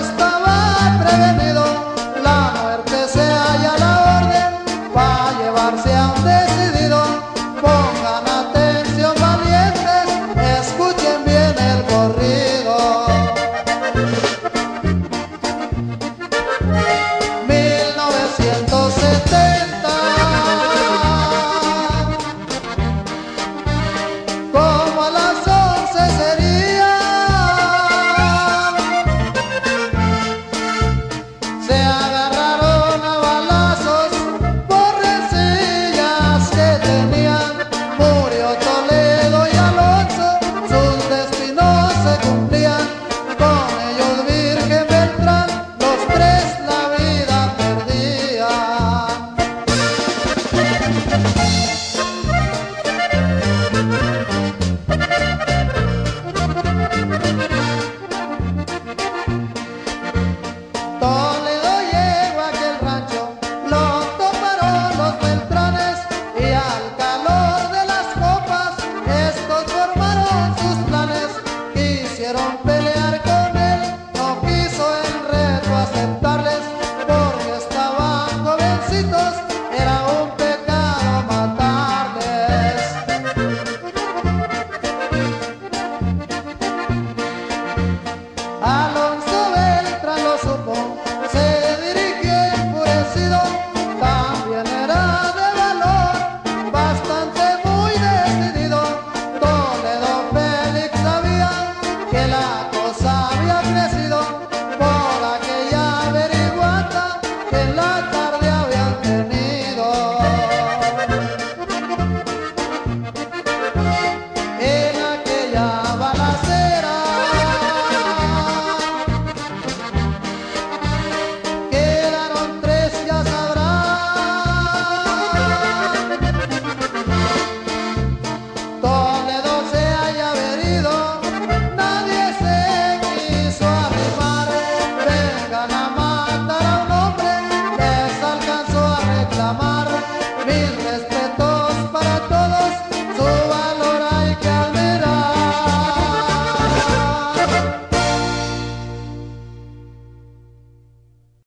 estaba prevenido, la muerte se halla a la orden para llevarse a un decidido. Pongan atención valientes, escuchen bien el corrido. 1970 Se agarraron a balazos, por encillas que tenían, murió Toledo y Alonso, sus destinos se cumplían, con ellos Virgen Beltrán, los tres la vida perdían. Alonso Beltrán lo supo, se dirigió enfurecido, también era de valor, bastante muy decidido. Toledo Félix sabía que la cosa había crecido por aquella averiguata que la la mano.